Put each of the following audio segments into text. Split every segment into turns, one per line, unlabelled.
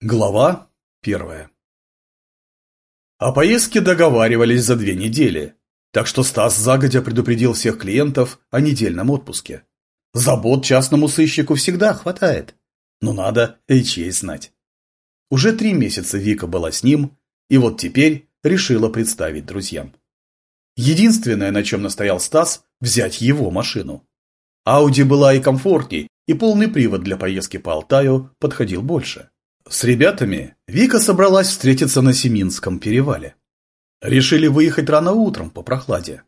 Глава первая О поездке договаривались за две недели, так что Стас загодя предупредил всех клиентов о недельном отпуске. Забот частному сыщику всегда хватает, но надо и честь знать. Уже три месяца Вика была с ним, и вот теперь решила представить друзьям. Единственное, на чем настоял Стас, взять его машину. Ауди была и комфортней, и полный привод для поездки по Алтаю подходил больше. С ребятами Вика собралась встретиться на Семинском перевале. Решили выехать рано утром по прохладе.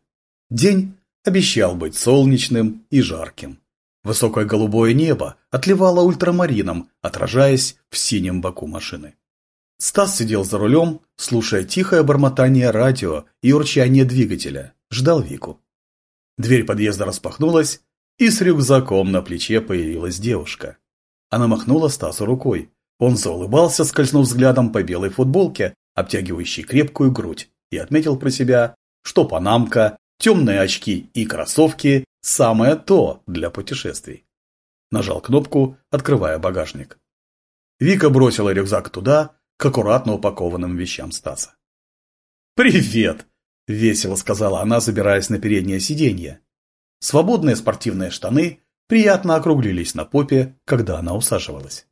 День обещал быть солнечным и жарким. Высокое голубое небо отливало ультрамарином, отражаясь в синем боку машины. Стас сидел за рулем, слушая тихое бормотание радио и урчание двигателя, ждал Вику. Дверь подъезда распахнулась, и с рюкзаком на плече появилась девушка. Она махнула Стасу рукой, он заулыбался, скользнув взглядом по белой футболке, обтягивающей крепкую грудь, и отметил про себя, что панамка, темные очки и кроссовки – самое то для путешествий. Нажал кнопку, открывая багажник. Вика бросила рюкзак туда, к аккуратно упакованным вещам Стаса. «Привет!» – весело сказала она, забираясь на переднее сиденье. Свободные спортивные штаны приятно округлились на попе, когда она усаживалась.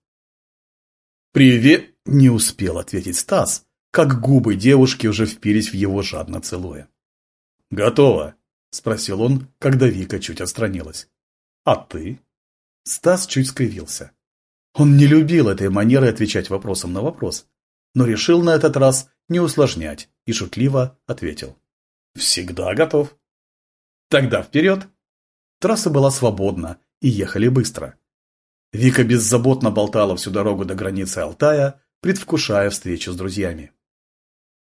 «Привет!» – не успел ответить Стас, как губы девушки уже впились в его жадно целуя. «Готово!» – спросил он, когда Вика чуть отстранилась. «А ты?» Стас чуть скривился. Он не любил этой манеры отвечать вопросом на вопрос, но решил на этот раз не усложнять и шутливо ответил. «Всегда готов». «Тогда вперед!» Трасса была свободна и ехали быстро. Вика беззаботно болтала всю дорогу до границы Алтая, предвкушая встречу с друзьями.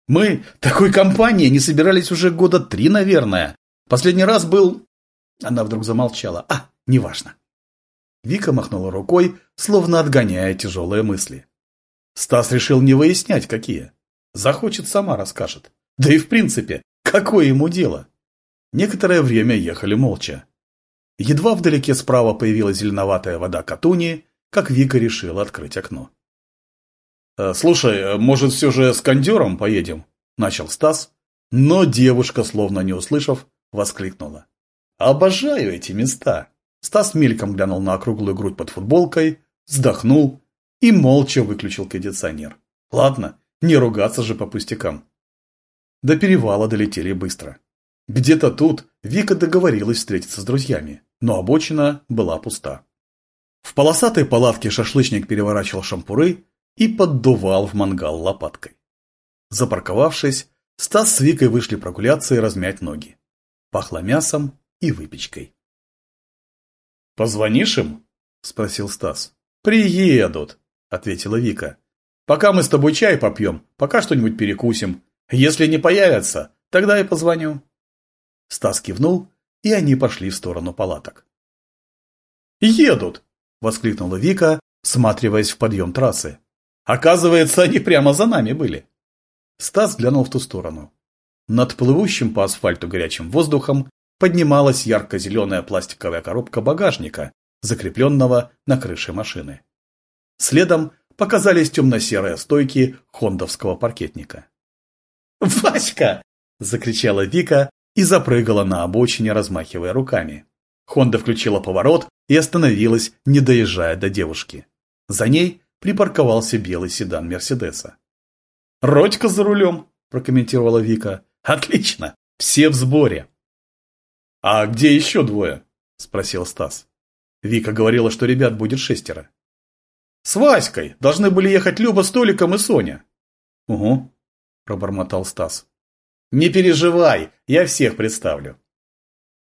«Мы такой компанией не собирались уже года три, наверное. Последний раз был...» Она вдруг замолчала. «А, неважно». Вика махнула рукой, словно отгоняя тяжелые мысли. Стас решил не выяснять, какие. Захочет, сама расскажет. Да и в принципе, какое ему дело? Некоторое время ехали молча. Едва вдалеке справа появилась зеленоватая вода Катуни, как Вика решила открыть окно. «Э, «Слушай, может, все же с кондером поедем?» – начал Стас, но девушка, словно не услышав, воскликнула. «Обожаю эти места!» Стас мельком глянул на округлую грудь под футболкой, вздохнул и молча выключил кондиционер. «Ладно, не ругаться же по пустякам». До перевала долетели быстро. Где-то тут Вика договорилась встретиться с друзьями но обочина была пуста. В полосатой палатке шашлычник переворачивал шампуры и поддувал в мангал лопаткой. Запарковавшись, Стас с Викой вышли прогуляться и размять ноги. Пахло мясом и выпечкой. «Позвонишь им?» – спросил Стас. «Приедут», – ответила Вика. «Пока мы с тобой чай попьем, пока что-нибудь перекусим. Если не появятся, тогда и позвоню». Стас кивнул и они пошли в сторону палаток. «Едут!» – воскликнула Вика, всматриваясь в подъем трассы. «Оказывается, они прямо за нами были!» Стас глянул в ту сторону. Над плывущим по асфальту горячим воздухом поднималась ярко-зеленая пластиковая коробка багажника, закрепленного на крыше машины. Следом показались темно-серые стойки хондовского паркетника. «Васька!» – закричала Вика, и запрыгала на обочине, размахивая руками. Хонда включила поворот и остановилась, не доезжая до девушки. За ней припарковался белый седан Мерседеса. «Родька за рулем», – прокомментировала Вика. «Отлично, все в сборе». «А где еще двое?» – спросил Стас. Вика говорила, что ребят будет шестеро. «С Васькой должны были ехать Люба с Толиком и Соня». «Угу», – пробормотал Стас. Не переживай, я всех представлю.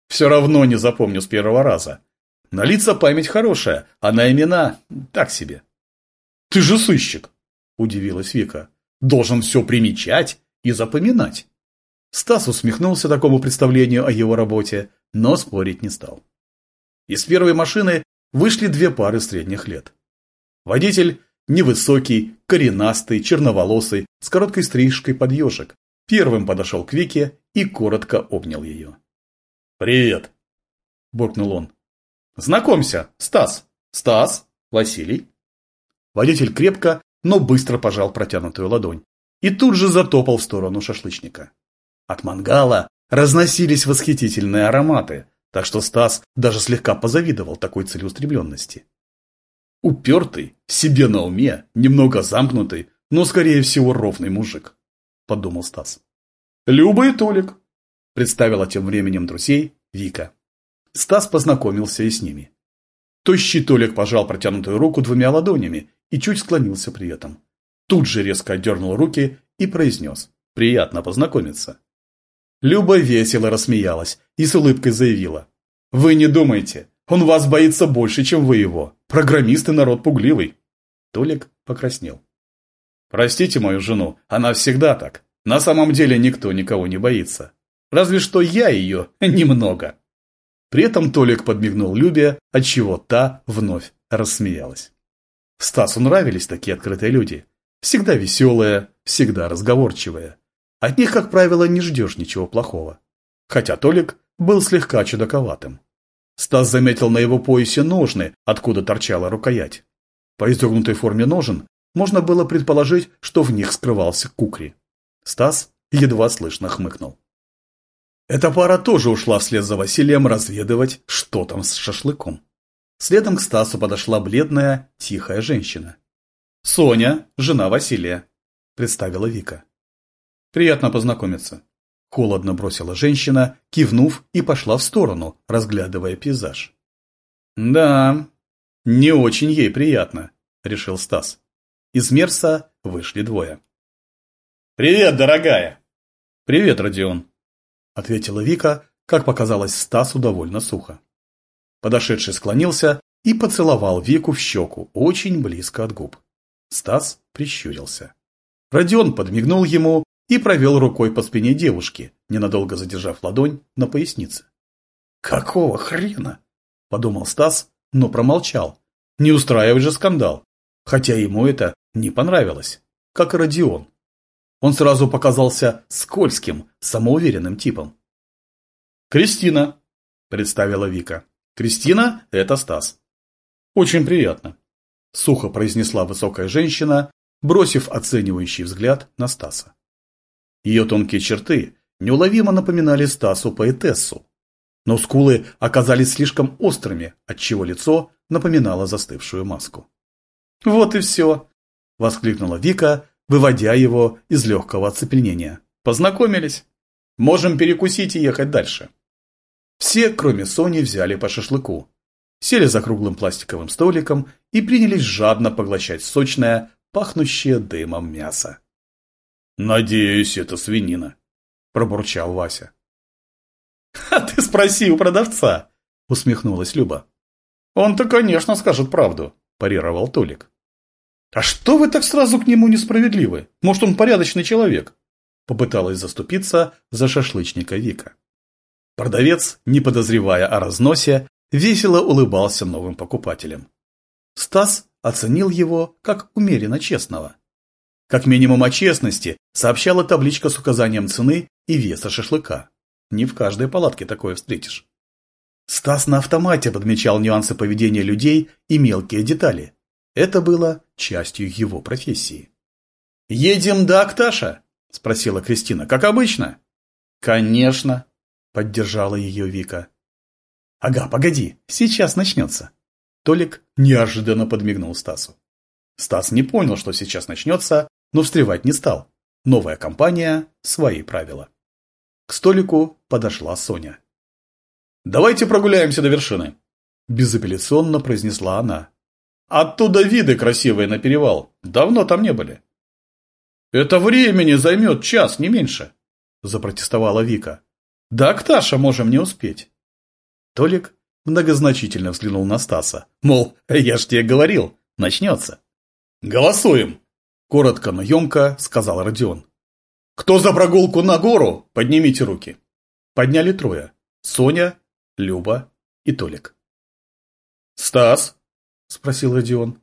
Все равно не запомню с первого раза. На лица память хорошая, а на имена так себе. Ты же сыщик, удивилась Вика. Должен все примечать и запоминать. Стас усмехнулся такому представлению о его работе, но спорить не стал. Из первой машины вышли две пары средних лет. Водитель невысокий, коренастый, черноволосый, с короткой стрижкой под ежик, Первым подошел к Вике и коротко обнял ее. «Привет!» – буркнул он. «Знакомься, Стас! Стас, Василий!» Водитель крепко но быстро пожал протянутую ладонь и тут же затопал в сторону шашлычника. От мангала разносились восхитительные ароматы, так что Стас даже слегка позавидовал такой целеустремленности. Упертый, себе на уме, немного замкнутый, но, скорее всего, ровный мужик, подумал Стас. Люба и Толик, представила тем временем друзей Вика. Стас познакомился и с ними. Тощий Толик пожал протянутую руку двумя ладонями и чуть склонился при этом. Тут же резко отдернул руки и произнес «Приятно познакомиться». Люба весело рассмеялась и с улыбкой заявила «Вы не думайте, он вас боится больше, чем вы его. Программисты народ пугливый». Толик покраснел. «Простите мою жену, она всегда так. На самом деле никто никого не боится. Разве что я ее немного». При этом Толик подмигнул Любе, отчего та вновь рассмеялась. Стасу нравились такие открытые люди. Всегда веселые, всегда разговорчивые. От них, как правило, не ждешь ничего плохого. Хотя Толик был слегка чудаковатым. Стас заметил на его поясе ножны, откуда торчала рукоять. По изогнутой форме ножен можно было предположить, что в них скрывался кукри. Стас едва слышно хмыкнул. Эта пара тоже ушла вслед за Василием разведывать, что там с шашлыком. Следом к Стасу подошла бледная, тихая женщина. «Соня, жена Василия», – представила Вика. «Приятно познакомиться», – холодно бросила женщина, кивнув и пошла в сторону, разглядывая пейзаж. «Да, не очень ей приятно», – решил Стас. Из Мерса вышли двое. «Привет, дорогая!» «Привет, Родион!» – ответила Вика, как показалось Стасу довольно сухо. Подошедший склонился и поцеловал Вику в щеку, очень близко от губ. Стас прищурился. Родион подмигнул ему и провел рукой по спине девушки, ненадолго задержав ладонь на пояснице. «Какого хрена?» – подумал Стас, но промолчал. Не устраивать же скандал. Хотя ему это не понравилось, как и Родион. Он сразу показался скользким, самоуверенным типом. «Кристина», – представила Вика. «Кристина – это Стас». «Очень приятно», – сухо произнесла высокая женщина, бросив оценивающий взгляд на Стаса. Ее тонкие черты неуловимо напоминали Стасу поэтессу, но скулы оказались слишком острыми, отчего лицо напоминало застывшую маску. «Вот и все!» – воскликнула Вика, выводя его из легкого оцепенения. «Познакомились? Можем перекусить и ехать дальше». Все, кроме Сони, взяли по шашлыку, сели за круглым пластиковым столиком и принялись жадно поглощать сочное, пахнущее дымом мясо. «Надеюсь, это свинина», – пробурчал Вася. «А ты спроси у продавца», – усмехнулась Люба. «Он-то, конечно, скажет правду», – парировал Толик. «А что вы так сразу к нему несправедливы? Может, он порядочный человек?» Попыталась заступиться за шашлычника Вика. Продавец, не подозревая о разносе, весело улыбался новым покупателям. Стас оценил его как умеренно честного. Как минимум о честности сообщала табличка с указанием цены и веса шашлыка. Не в каждой палатке такое встретишь. Стас на автомате подмечал нюансы поведения людей и мелкие детали. Это было частью его профессии. «Едем до Акташа?» – спросила Кристина. «Как обычно?» «Конечно», – поддержала ее Вика. «Ага, погоди, сейчас начнется». Толик неожиданно подмигнул Стасу. Стас не понял, что сейчас начнется, но встревать не стал. Новая компания – свои правила. К столику подошла Соня. «Давайте прогуляемся до вершины», – безапелляционно произнесла она. «Оттуда виды красивые на перевал. Давно там не были». «Это времени займет час, не меньше», – запротестовала Вика. «Да, Акташа можем не успеть». Толик многозначительно взглянул на Стаса. Мол, я ж тебе говорил, начнется. «Голосуем!» – коротко, но емко сказал Родион. «Кто за прогулку на гору, поднимите руки». Подняли трое. Соня, Люба и Толик. «Стас?» – спросил Родион.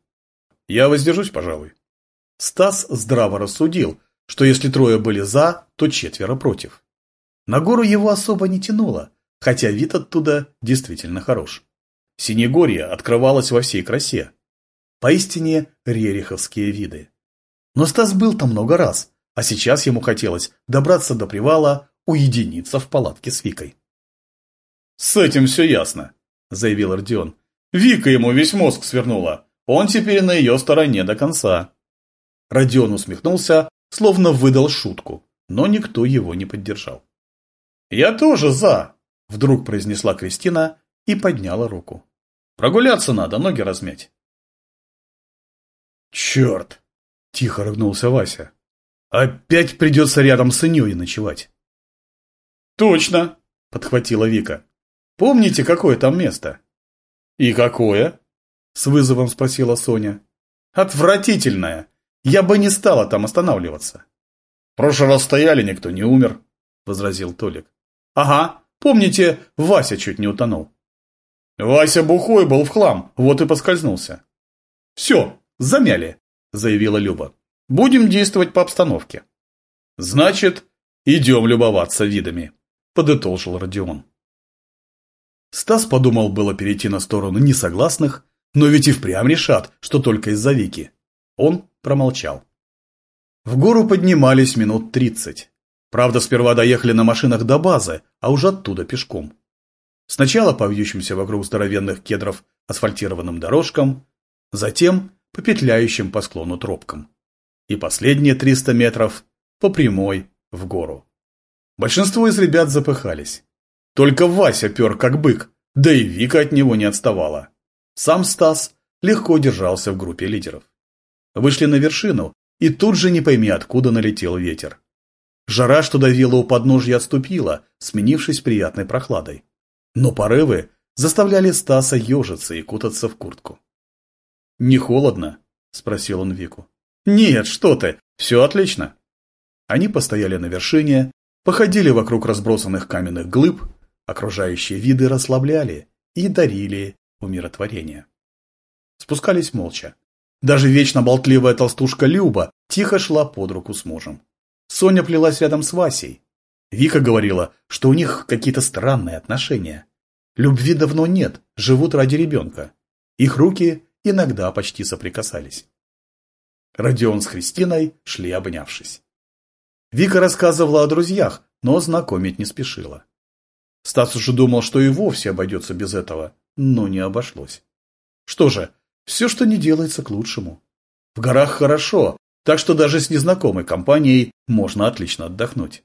«Я воздержусь, пожалуй». Стас здраво рассудил, что если трое были за, то четверо против. На гору его особо не тянуло, хотя вид оттуда действительно хорош. Синегорье открывалось во всей красе. Поистине рериховские виды. Но Стас был там много раз, а сейчас ему хотелось добраться до привала, уединиться в палатке с Викой.
«С этим все ясно», – заявил Родион. «Вика ему весь мозг свернула. Он теперь на ее стороне до конца».
Родион усмехнулся, словно выдал шутку, но никто его не поддержал.
«Я тоже за», –
вдруг произнесла Кристина и подняла руку.
«Прогуляться надо, ноги размять».
«Черт!» – тихо рыгнулся Вася. «Опять придется рядом с Иней ночевать».
«Точно!» – подхватила Вика. Помните, какое там место?
И какое? С вызовом спросила Соня.
Отвратительное. Я бы не стала там останавливаться.
Прошлый раз стояли, никто не умер, возразил Толик.
Ага, помните, Вася чуть не утонул.
Вася бухой был в хлам, вот и поскользнулся.
Все, замяли, заявила Люба. Будем действовать по обстановке.
Значит, идем любоваться видами, подытожил Родион. Стас подумал было перейти на сторону несогласных, но ведь и впрямь решат, что только из-за Вики. Он промолчал. В гору поднимались минут тридцать. Правда, сперва доехали на машинах до базы, а уже оттуда пешком. Сначала по вьющимся вокруг здоровенных кедров асфальтированным дорожкам, затем по петляющим по склону тропкам. И последние 300 метров по прямой в гору. Большинство из ребят запыхались. Только Вася пер как бык, да и Вика от него не отставала. Сам Стас легко держался в группе лидеров. Вышли на вершину, и тут же не пойми откуда налетел ветер. Жара, что давила у подножья, отступила, сменившись приятной прохладой. Но порывы заставляли Стаса ежиться и кутаться в куртку. «Не холодно?» – спросил он Вику.
«Нет, что ты, все отлично».
Они постояли на вершине, походили вокруг разбросанных каменных глыб Окружающие виды расслабляли и дарили умиротворение. Спускались молча. Даже вечно болтливая толстушка Люба тихо шла под руку с мужем. Соня плелась рядом с Васей. Вика говорила, что у них какие-то странные отношения. Любви давно нет, живут ради ребенка. Их руки иногда почти соприкасались. Родион с Христиной шли обнявшись. Вика рассказывала о друзьях, но знакомить не спешила. Стас уже думал, что и вовсе обойдется без этого, но не обошлось. Что же, все, что не делается, к лучшему. В горах хорошо, так что даже с незнакомой компанией можно отлично отдохнуть.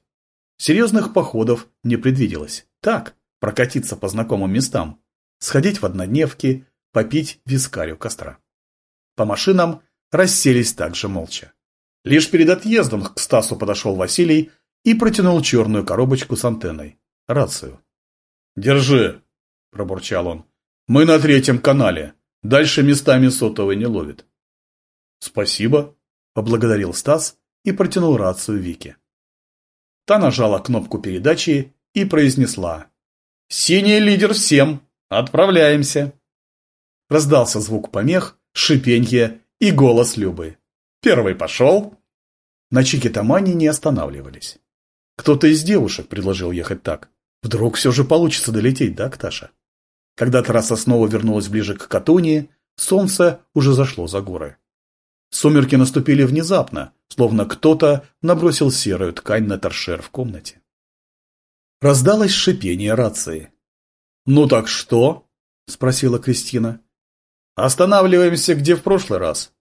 Серьезных походов не предвиделось. Так, прокатиться по знакомым местам, сходить в однодневки, попить вискарь у костра. По машинам расселись также молча. Лишь перед отъездом к Стасу подошел Василий и протянул черную коробочку с антенной, рацию.
«Держи», – пробурчал он. «Мы на третьем канале. Дальше местами сотовый не ловит».
«Спасибо», – поблагодарил Стас и протянул рацию Вике. Та нажала кнопку передачи и произнесла.
«Синий лидер всем! Отправляемся!»
Раздался звук помех, шипенье и голос Любы. «Первый пошел!» На Чикитамане не останавливались. Кто-то из девушек предложил ехать так. Вдруг все же получится долететь, да, Кташа? Когда трасса снова вернулась ближе к Катунии, солнце уже зашло за горы. Сумерки наступили внезапно, словно кто-то набросил серую ткань на торшер в комнате. Раздалось шипение рации.
«Ну так что?» – спросила Кристина. «Останавливаемся, где в прошлый раз».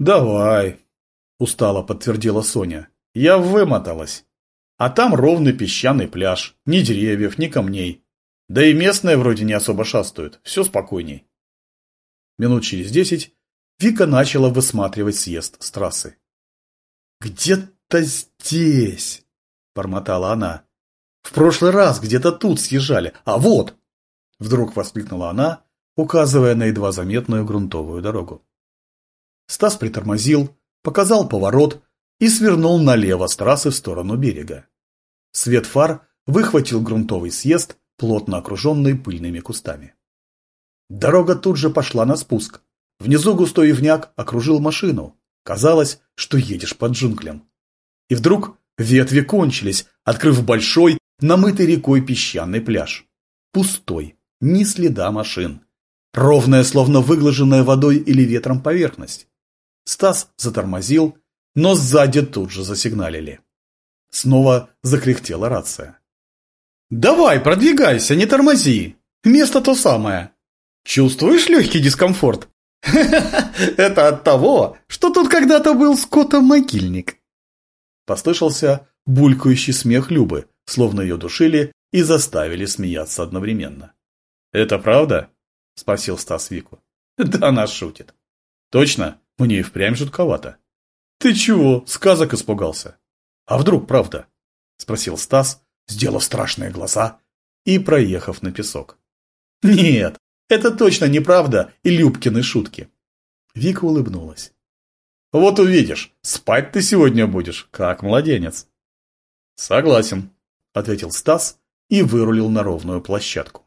«Давай», – устало подтвердила Соня.
«Я вымоталась». А там ровный песчаный пляж, ни деревьев, ни камней. Да и местные вроде не особо шастают, все спокойней.
Минут через десять Вика начала высматривать съезд с трассы. «Где-то здесь!» – бормотала она. «В прошлый раз где-то тут съезжали, а вот!» Вдруг воскликнула она, указывая на едва заметную грунтовую дорогу. Стас притормозил, показал поворот и свернул налево с трассы в сторону берега. Свет фар выхватил грунтовый съезд, плотно окруженный пыльными кустами. Дорога тут же пошла на спуск. Внизу густой ивняк окружил машину. Казалось, что едешь под джунглям. И вдруг ветви кончились, открыв большой, намытый рекой песчаный пляж. Пустой, ни следа машин. Ровная, словно выглаженная водой или ветром поверхность. Стас затормозил, но сзади тут же засигналили. Снова закряхтела рация. «Давай, продвигайся, не тормози! Место то самое! Чувствуешь легкий дискомфорт? Это от того, что тут когда-то был скотомогильник!» Послышался булькающий смех Любы, словно ее душили и заставили смеяться одновременно. «Это правда?» – спросил Стас Вику. «Да она шутит». «Точно? Мне и впрямь жутковато». «Ты чего, сказок испугался?» «А вдруг правда?» – спросил Стас, сделав страшные глаза и проехав на песок. «Нет, это точно неправда и Любкины шутки». Вика улыбнулась. «Вот увидишь, спать ты сегодня будешь, как младенец». «Согласен», – ответил Стас и вырулил на ровную площадку.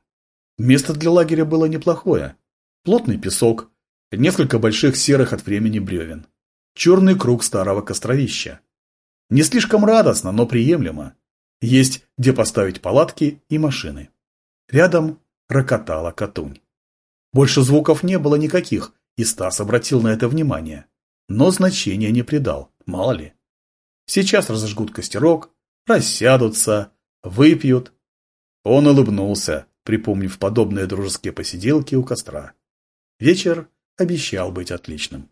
Место для лагеря было неплохое. Плотный песок, несколько больших серых от времени бревен, черный круг старого костровища. Не слишком радостно, но приемлемо. Есть где поставить палатки и машины. Рядом рокотала катунь. Больше звуков не было никаких, и Стас обратил на это внимание. Но значения не придал, мало ли. Сейчас разожгут костерок, рассядутся, выпьют. Он улыбнулся, припомнив подобные дружеские посиделки у костра. Вечер обещал быть отличным.